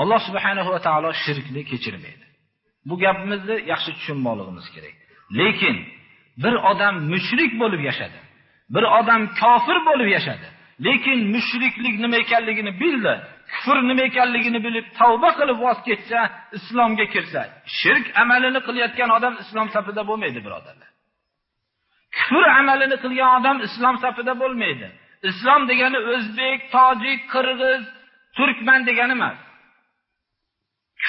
Alloh subhanahu va taolo shirkni kechirmaydi. Bu gapimizni yaxshi tushunmoqligimiz kerak. Lekin bir odam mushrik bo'lib yashadi. Bir odam kofir bo'lib yashadi. Lekin mushriklik nima ekanligini bildi. Kufr nima ekanligini bilib tavba qilib voz kechsa, islomga kirsa, shirk amalini qilayotgan odam islom safida bo'lmaydi, birodarlar. Kufr amalini qilgan odam islom safida bo'lmaydi. Islom degani o'zbek, tojik, qirg'iz, turkman degani emas.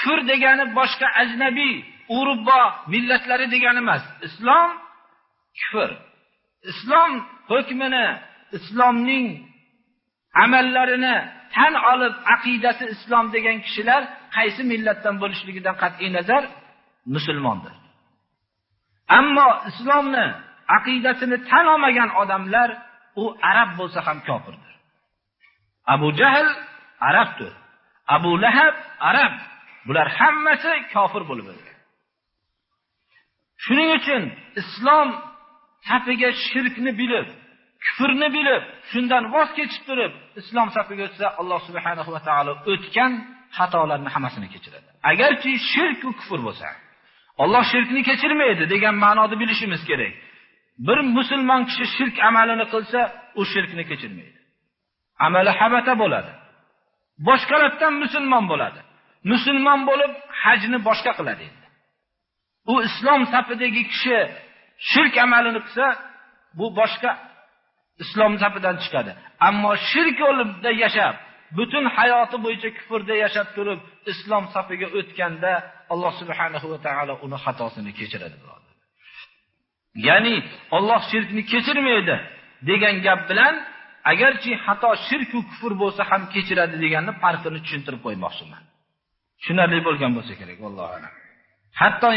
Kufr degani boshqa ajnabiy, Urubbo millatlari degani emas. Islom kufr. Islom hukmini, islomning amallarini tan olib aqidasi islom degan kishilar qaysi millatdan bo'lishligidan qat'iy nazar musulmondir. Ammo islomni aqidasini tan olmagan odamlar u arab bo'lsa ham kofirdir. Abu Jahl arabdir. Abu Lahab arab. Bular hammasi kofir bo'lib o'lgan. Shuning uchun islom safiga shirkni bilib, kufrni bilib, shundan voz kechib turib, islom safiga o'tsa, Alloh subhanahu va taolo o'tgan xatolarni hammasini kechiradi. Agarchi shirk va kufr bo'lsa, Alloh shirkni kechirmaydi degan ma'noda bilishimiz kerak. Bir musulmon kishi shirk amalini qilsa, u shirkni kechirmaydi. Amali habata bo'ladi. Boshqalardan musulmon bo'ladi. Musulmon bo'lib hajni boshqa qiladi endi. U islom safidagi kishi shirk amalini qilsa, bu boshqa islom safidan chiqadi. Ammo shirk yo'lida yashab, butun hayoti bo'yicha kufrda yashab turib, islom safiga o'tganda Alloh subhanahu va taolo uni xatosini kechiradi, birodar. Ya'ni Alloh shirkni kechirmaydi degan gap bilan agarchi xato shirk va kufr bo'lsa ham kechiradi deganni farqini tushuntirib qo'ymoqchiman. Tushunarli bo'lgan bo'lsa kerak, vallohu a'lam. Hatto